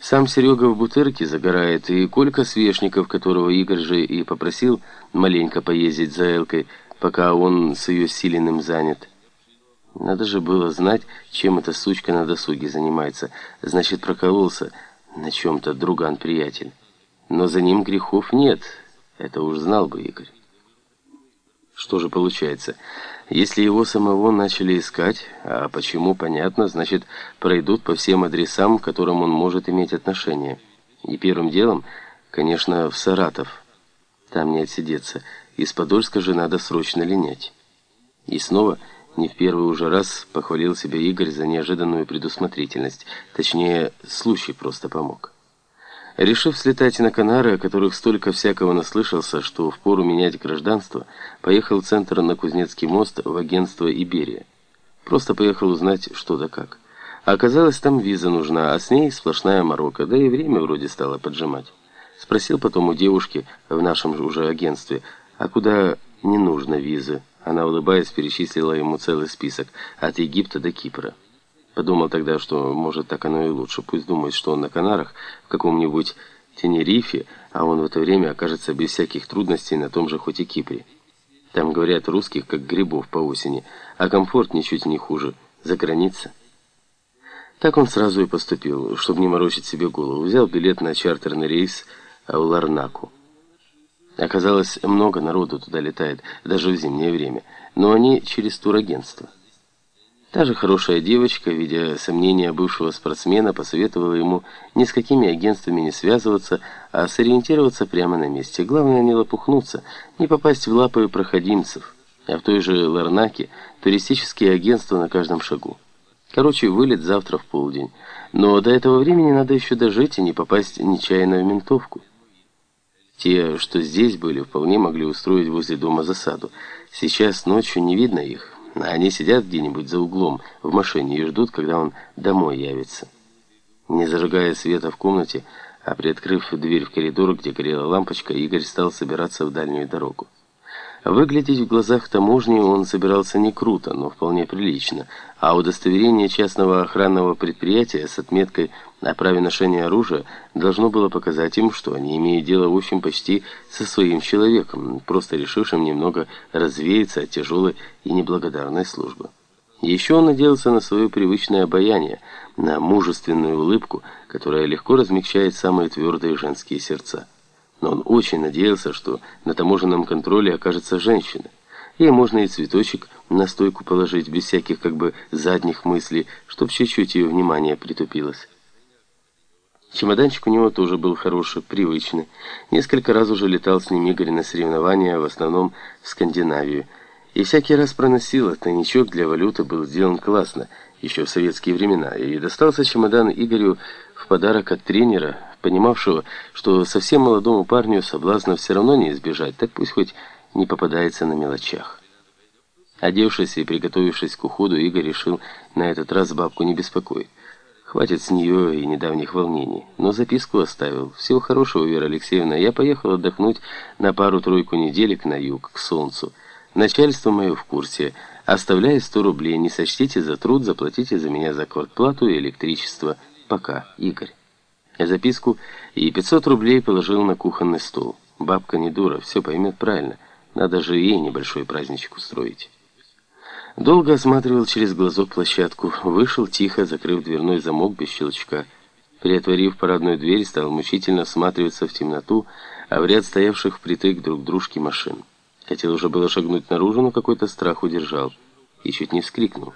Сам Серега в бутырке загорает, и Колька Свешников, которого Игорь же и попросил маленько поездить за Элкой, пока он с ее силенным занят. Надо же было знать, чем эта сучка на досуге занимается. Значит, прокололся на чем-то друган-приятель. Но за ним грехов нет, это уж знал бы Игорь. Что же получается? Если его самого начали искать, а почему, понятно, значит, пройдут по всем адресам, к которым он может иметь отношение. И первым делом, конечно, в Саратов. Там не отсидеться. Из Подольска же надо срочно линять. И снова, не в первый уже раз, похвалил себя Игорь за неожиданную предусмотрительность. Точнее, случай просто помог. Решив слетать на Канары, о которых столько всякого наслышался, что впору менять гражданство, поехал в центр на Кузнецкий мост в агентство «Иберия». Просто поехал узнать, что да как. Оказалось, там виза нужна, а с ней сплошная морока, да и время вроде стало поджимать. Спросил потом у девушки в нашем же уже агентстве, а куда не нужно визы. Она, улыбаясь, перечислила ему целый список от Египта до Кипра. Подумал тогда, что может так оно и лучше. Пусть думает, что он на Канарах, в каком-нибудь Тенерифе, а он в это время окажется без всяких трудностей на том же хоть и Кипре. Там, говорят, русских как грибов по осени, а комфорт ничуть не хуже. За граница. Так он сразу и поступил, чтобы не морочить себе голову. Взял билет на чартерный рейс в Ларнаку. Оказалось, много народу туда летает, даже в зимнее время, но они через турагентство. Та же хорошая девочка, видя сомнения бывшего спортсмена, посоветовала ему ни с какими агентствами не связываться, а сориентироваться прямо на месте. Главное не лопухнуться, не попасть в лапы проходимцев. А в той же Ларнаке туристические агентства на каждом шагу. Короче, вылет завтра в полдень. Но до этого времени надо еще дожить и не попасть нечаянно в ментовку. Те, что здесь были, вполне могли устроить возле дома засаду. Сейчас ночью не видно их. Они сидят где-нибудь за углом в машине и ждут, когда он домой явится. Не зажигая света в комнате, а приоткрыв дверь в коридор, где горела лампочка, Игорь стал собираться в дальнюю дорогу. Выглядеть в глазах таможни он собирался не круто, но вполне прилично, а удостоверение частного охранного предприятия с отметкой о праве ношения оружия должно было показать им, что они имеют дело в общем почти со своим человеком, просто решившим немного развеяться от тяжелой и неблагодарной службы. Еще он надеялся на свое привычное обаяние, на мужественную улыбку, которая легко размягчает самые твердые женские сердца но он очень надеялся, что на таможенном контроле окажется женщина. Ей можно и цветочек на стойку положить, без всяких как бы задних мыслей, чтоб чуть-чуть ее внимание притупилось. Чемоданчик у него тоже был хороший, привычный. Несколько раз уже летал с ним Игорь на соревнования, в основном в Скандинавию. И всякий раз проносил, тайничок для валюты был сделан классно, еще в советские времена. И достался чемодан Игорю в подарок от тренера, понимавшего, что совсем молодому парню соблазна все равно не избежать, так пусть хоть не попадается на мелочах. Одевшись и приготовившись к уходу, Игорь решил на этот раз бабку не беспокоить. Хватит с нее и недавних волнений. Но записку оставил. Всего хорошего, Вера Алексеевна. Я поехал отдохнуть на пару-тройку неделек на юг, к солнцу. Начальство мое в курсе. Оставляю 100 рублей. Не сочтите за труд, заплатите за меня за квартплату и электричество. Пока, Игорь. Записку и 500 рублей положил на кухонный стол. Бабка не дура, все поймет правильно. Надо же ей небольшой праздничек устроить. Долго осматривал через глазок площадку. Вышел тихо, закрыв дверной замок без щелчка. Приотворив парадную дверь, стал мучительно всматриваться в темноту, а в ряд стоявших впритык друг к дружке машин. Хотел уже было шагнуть наружу, но какой-то страх удержал. И чуть не вскрикнул.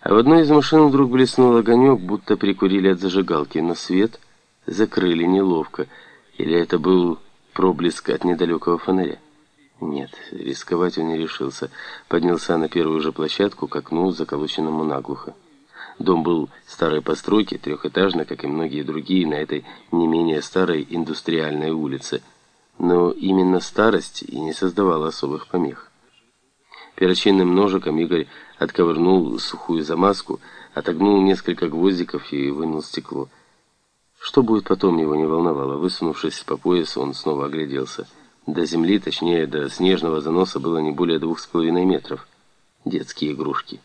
А в одной из машин вдруг блеснул огонек, будто прикурили от зажигалки, но свет закрыли неловко. Или это был проблеск от недалекого фонаря? Нет, рисковать он не решился. Поднялся на первую же площадку к окну, заколоченному наглухо. Дом был старой постройки, трехэтажный, как и многие другие на этой не менее старой индустриальной улице. Но именно старость и не создавала особых помех. Перочинным ножиком Игорь отковырнул сухую замазку, отогнул несколько гвоздиков и вынул стекло. Что будет потом, его не волновало. Высунувшись по поясу, он снова огляделся. До земли, точнее, до снежного заноса было не более двух с половиной метров. Детские игрушки.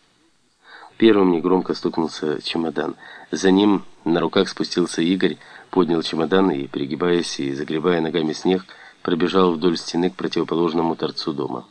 Первым негромко стукнулся чемодан. За ним На руках спустился Игорь, поднял чемодан и, перегибаясь и загребая ногами снег, пробежал вдоль стены к противоположному торцу дома.